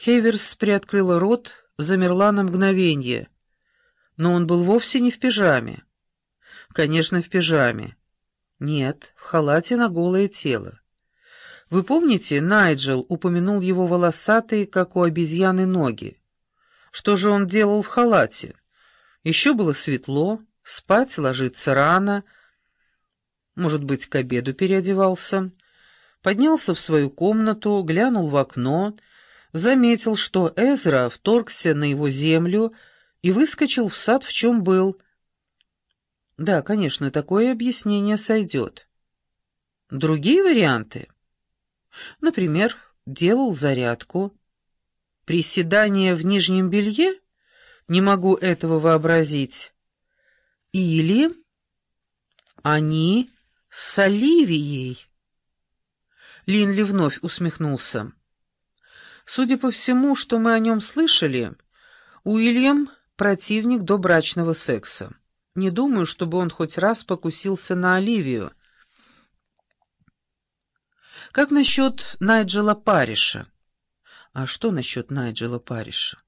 Хейверс приоткрыла рот, замерла на мгновение. Но он был вовсе не в пижаме. Конечно, в пижаме. Нет, в халате на голое тело. Вы помните, Найджел упомянул его волосатые, как у обезьяны, ноги. Что же он делал в халате? Еще было светло, спать ложиться рано, может быть, к обеду переодевался. Поднялся в свою комнату, глянул в окно, заметил, что Эзра вторгся на его землю и выскочил в сад, в чем был. Да, конечно, такое объяснение сойдет. Другие варианты? Например, делал зарядку. Приседание в нижнем белье? Не могу этого вообразить. Или они с Оливией. Линли вновь усмехнулся. Судя по всему, что мы о нем слышали, Уильям — противник до брачного секса. Не думаю, чтобы он хоть раз покусился на Оливию. Как насчет Найджела Париша? А что насчет Найджела Париша?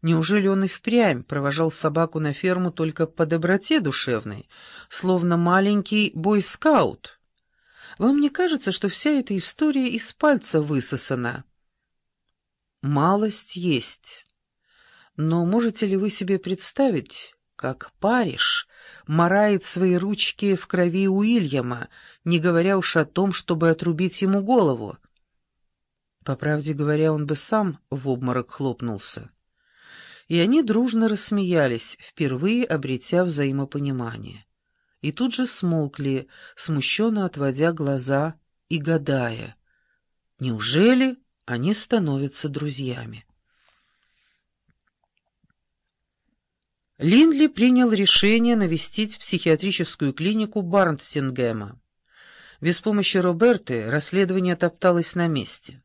Неужели он и впрямь провожал собаку на ферму только по доброте душевной, словно маленький бойскаут? Вам не кажется, что вся эта история из пальца высосана? Малость есть. Но можете ли вы себе представить, как Париж марает свои ручки в крови Уильяма, не говоря уж о том, чтобы отрубить ему голову? По правде говоря, он бы сам в обморок хлопнулся и они дружно рассмеялись, впервые обретя взаимопонимание. И тут же смолкли, смущенно отводя глаза и гадая. Неужели они становятся друзьями? Линдли принял решение навестить психиатрическую клинику Барнстингема. Без помощи Роберты расследование топталось на месте.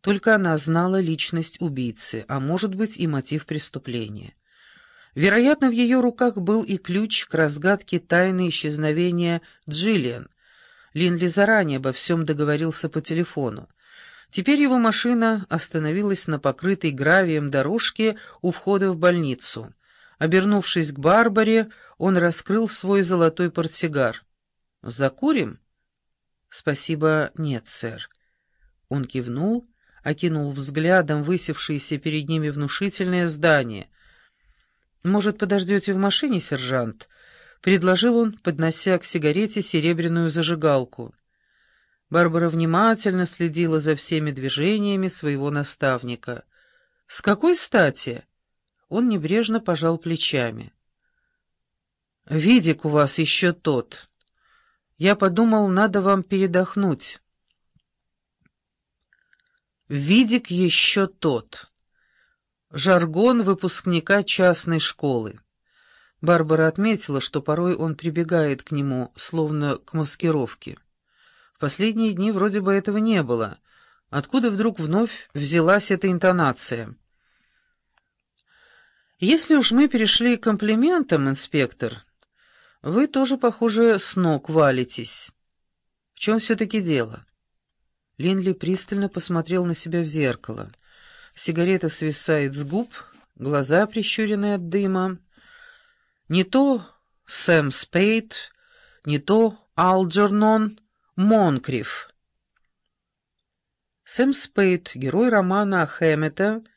Только она знала личность убийцы, а может быть и мотив преступления. Вероятно, в ее руках был и ключ к разгадке тайны исчезновения Джиллиан. Линли заранее обо всем договорился по телефону. Теперь его машина остановилась на покрытой гравием дорожке у входа в больницу. Обернувшись к Барбаре, он раскрыл свой золотой портсигар. «Закурим?» «Спасибо, нет, сэр». Он кивнул окинул взглядом высевшееся перед ними внушительное здание. «Может, подождете в машине, сержант?» — предложил он, поднося к сигарете серебряную зажигалку. Барбара внимательно следила за всеми движениями своего наставника. «С какой стати?» Он небрежно пожал плечами. «Видик у вас еще тот. Я подумал, надо вам передохнуть». Видик еще тот. Жаргон выпускника частной школы. Барбара отметила, что порой он прибегает к нему, словно к маскировке. Последние дни вроде бы этого не было. Откуда вдруг вновь взялась эта интонация? «Если уж мы перешли к комплиментам, инспектор, вы тоже, похоже, с ног валитесь. В чем все-таки дело?» Линли пристально посмотрел на себя в зеркало. Сигарета свисает с губ, глаза прищурены от дыма. Не то Сэм Спейд, не то Алджернон Монкриф. Сэм Спейд, герой романа Хэммета